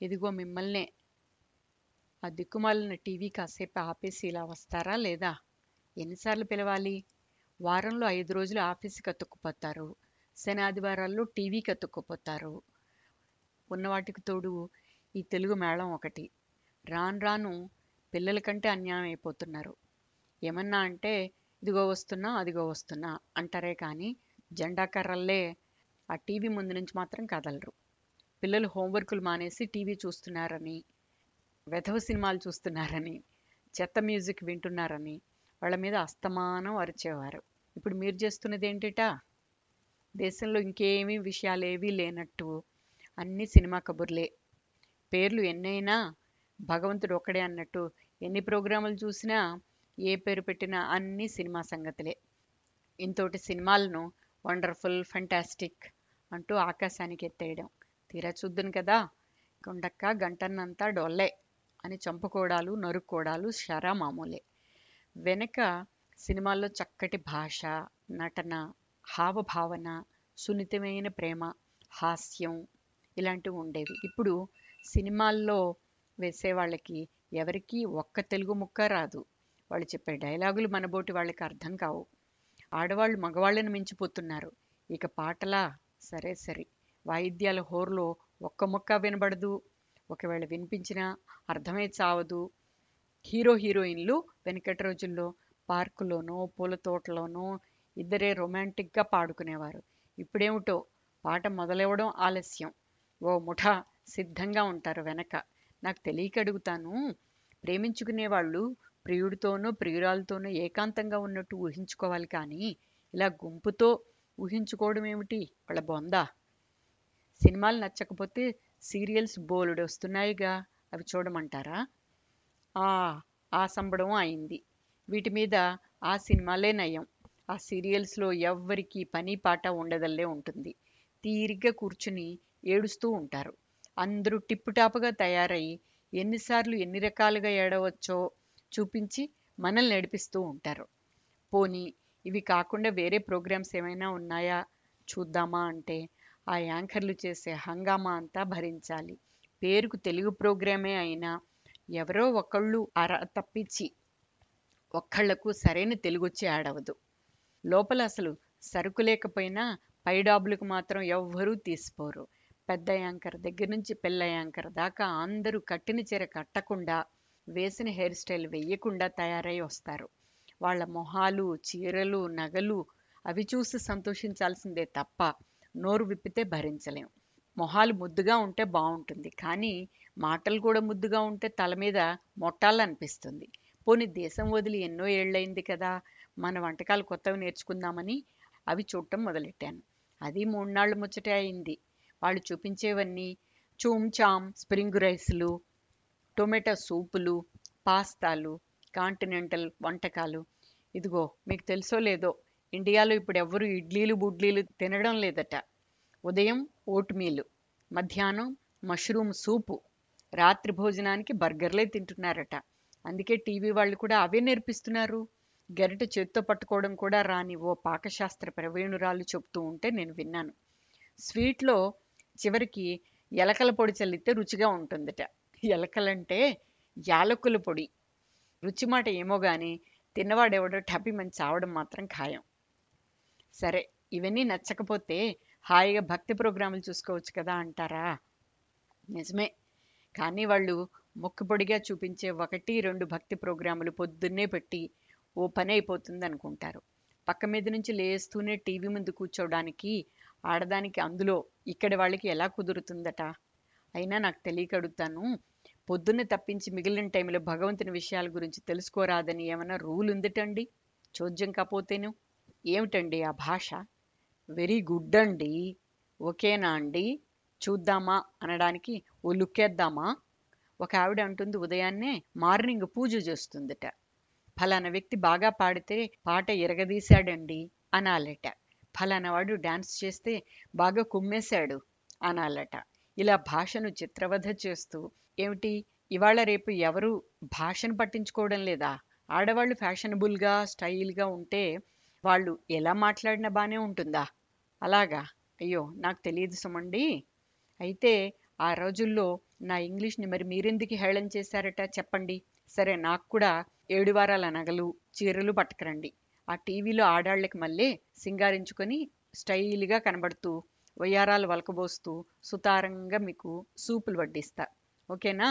ఇదిగో మిమ్మల్నే ఆ దిక్కుమాలిన టీవీ కాసేపు ఆపేసి ఇలా వస్తారా లేదా? ఎన్నిసార్లు పిలవాలి? వారంలో ఐదు రోజులు ఆఫీస్కి అతుక్కుపోతారు. శని ఆదివారాల్లో టీవీకి అతుక్కుపోతారు. ఉన్నవాటికి తోడు ఈ తెలుగు మేళం ఒకటి. రాను రాను పిల్లల కంటే అన్యాయం అయిపోతున్నారు. ఏమన్నా అంటే ఇదిగో వస్తున్నా అదిగో వస్తున్నా అంటారే కానీ జెండా కర్రల్లే ఆ టీవీ ముందు నుంచి మాత్రం కదలరు. పిల్లలు హోంవర్కులు మానేసి టీవీ చూస్తున్నారని వెధవ సినిమాలు చూస్తున్నారని చెత్త మ్యూజిక్ వింటున్నారని వాళ్ళ మీద అస్తమానం అరిచేవారు. ఇప్పుడు మీరు చేస్తున్నది ఏంటిటా? దేశంలో ఇంకేమీ విషయాలు ఏవీ లేనట్టు అన్ని సినిమా కబుర్లే. పేర్లు ఎన్నైనా భగవంతుడు ఒక్కడే అన్నట్టు ఎన్ని ప్రోగ్రాములు చూసినా ఏ పేరు పెట్టినా అన్ని సినిమా సంగతులే. ఇంతోటి సినిమాలను వండర్ఫుల్ ఫంటాస్టిక్ అంటూ ఆకాశానికి ఎత్తేయడం. తీరా చూద్దును కదా. కొండక్క గంటన్నంతా డొల్లే అని చంపుకోవడాలు నరుక్కోవడాలు షరా మామూలే. వెనక సినిమాల్లో చక్కటి భాష నటన హావభావన సున్నితమైన ప్రేమ హాస్యం ఇలాంటివి ఉండేవి. ఇప్పుడు సినిమాల్లో వేసే వాళ్ళకి ఎవరికీ ఒక్క తెలుగు ముక్క రాదు. వాళ్ళు చెప్పే డైలాగులు మనబోటి వాళ్ళకి అర్థం కావు. ఆడవాళ్ళు మగవాళ్ళని మించిపోతున్నారు. ఇక పాటలా సరే సరే. వాయిద్యాల హోరులో ఒక్క ముక్క వినబడదు. ఒకవేళ వినిపించినా అర్థమే చావదు. హీరో హీరోయిన్లు వెనకటి రోజుల్లో పార్కులోనో పూల తోటలోనో ఇద్దరే రొమాంటిక్గా పాడుకునేవారు. ఇప్పుడేమిటో పాట మొదలవ్వడం ఆలస్యం. ఓ ముఠా సిద్ధంగా ఉంటారు వెనక. నాకు తెలియక అడుగుతాను. ప్రేమించుకునే వాళ్ళు ప్రియురాలతోనూ ఏకాంతంగా ఉన్నట్టు ఊహించుకోవాలి కానీ ఇలా గుంపుతో ఊహించుకోవడం ఏమిటి వాళ్ళ బొందా? సినిమాలు నచ్చకపోతే సీరియల్స్ బోలెడు వస్తున్నాయిగా అవి చూడమంటారా? ఆ ఆ సంబడం అయింది. వీటి మీద ఆ సినిమాలే నయం. ఆ సీరియల్స్లో ఎవ్వరికీ పని పాట ఉండదల్లే ఉంటుంది. తీరిగ్గా కూర్చుని ఏడుస్తూ ఉంటారు. అందరూ టిప్పుటాపుగా తయారై ఎన్నిసార్లు ఎన్ని రకాలుగా ఏడవచ్చో చూపించి మనల్ని నడిపిస్తూ ఉంటారు. పోనీ ఇవి కాకుండా వేరే ప్రోగ్రామ్స్ ఏమైనా ఉన్నాయా? చూద్దామా అంటే ఆ యాంకర్లు చేసే హంగామా అంతా భరించాలి. పేరుకు తెలుగు ప్రోగ్రామే అయినా ఎవరో ఒకళ్ళు అర తప్పించి ఒక్కళ్ళకు సరైన తెలుగొచ్చి ఆడవదు లోపల అసలు సరుకు లేకపోయినా పై డాబులకు మాత్రం ఎవ్వరూ తీసిపోరు. పెద్ద యాంకర్ దగ్గర నుంచి పిల్ల యాంకర్ దాకా అందరూ కట్టిన చీర కట్టకుండా వేసిన హెయిర్ స్టైల్ వేయకుండా తయారై వస్తారు. వాళ్ళ మొహాలు చీరలు నగలు అవి చూసి సంతోషించాల్సిందే తప్ప నోరు విప్పితే భరించలేం. మొహాలు ముద్దుగా ఉంటే బాగుంటుంది కానీ మాటలు కూడా ముద్దుగా ఉంటే తల మీద మొట్టాలనిపిస్తుంది. పోనీ దేశం వదిలి ఎన్నో ఏళ్ళయింది కదా! మన వంటకాలు కొత్తవి నేర్చుకుందామని అవి చూడటం మొదలెట్టాను. అది మూడు నాళ్ళు ముచ్చటే అయింది. వాళ్ళు చూపించేవన్నీ చూమ్ చామ్ స్ప్రింగ్ రైస్లు టొమాటో సూపులు పాస్తాలు కాంటినెంటల్ వంటకాలు. ఇదిగో మీకు తెలుసో లేదో ఇండియాలో ఇప్పుడు ఎవ్వరు ఇడ్లీలు బుడ్లీలు తినడం లేదట. ఉదయం ఓట్మీలు మధ్యాహ్నం మష్రూమ్ సూపు రాత్రి భోజనానికి బర్గర్లే తింటున్నారట. అందుకే టీవీ వాళ్ళు కూడా అవే నేర్పిస్తున్నారు. గరిట చేత్తో పట్టుకోవడం కూడా రాని ఓ పాకశాస్త్ర ప్రవీణురాలు చెప్తూ ఉంటే నేను విన్నాను. స్వీట్లో చివరికి ఎలకల పొడి చల్లితే రుచిగా ఉంటుందట. ఎలకలంటే యాలకుల పొడి. రుచి మాట ఏమో కానీ తిన్నవాడెవడో టపి మంచి చావడం మాత్రం ఖాయం. సరే ఇవన్నీ నచ్చకపోతే హాయిగా భక్తి ప్రోగ్రాములు చూసుకోవచ్చు కదా అంటారా? నిజమే. కానీ వాళ్ళు మొక్కుపొడిగా చూపించే ఒకటి రెండు భక్తి ప్రోగ్రాములు పొద్దున్నే పెట్టి ఓ పని అయిపోతుంది అనుకుంటారు పక్క మీద నుంచి లేస్తూనే టీవీ ముందు కూర్చోవడానికి ఆడదానికి అందులో ఇక్కడి వాళ్ళకి ఎలా కుదురుతుందట? అయినా నాకు తెలియక అడుగుతాను పొద్దున్నే తప్పించి మిగిలిన టైంలో భగవంతుని విషయాల గురించి తెలుసుకోరాదని ఏమైనా రూల్ ఉందిటండి? చోద్యం కాపోతేను. ఏమిటండి ఆ భాష? వెరీ గుడ్ అండి ఓకేనా అండి? చూద్దామా అనడానికి ఓ లుక్కేద్దామా? ఒక ఆవిడ అంటుంది ఉదయాన్నే మార్నింగ్ పూజ చేస్తుందట. ఫలానా వ్యక్తి బాగా పాడితే పాట ఎరగదీశాడండి అనాలట. ఫలానా వాడు డాన్స్ చేస్తే బాగా కుమ్మేశాడు అనాలట. ఇలా భాషను చిత్రవధ చేస్తూ ఏమిటి? ఇవాళ రేపు ఎవరు భాషను పట్టించుకోవడం లేదా? ఆడవాళ్ళు ఫ్యాషనబుల్గా స్టైల్గా ఉంటే వాళ్ళు ఎలా మాట్లాడినా బాగానే ఉంటుందా? అలాగా? అయ్యో నాకు తెలియదు సుమండి. అయితే ఆ రోజుల్లో నా ఇంగ్లీష్ని మరి మీరెందుకు హేళన చేశారట చెప్పండి. సరే నాకు కూడా ఏడు వారాల నగలు చీరలు పట్టుకురండి. ఆ టీవీలో ఆడాళ్ళకి మళ్ళీ సింగారించుకొని స్టైల్గా కనబడుతూ వయ్యారాలు వలకబోస్తూ సుతారంగా మీకు సూపులు వడ్డిస్తా. ఓకేనా?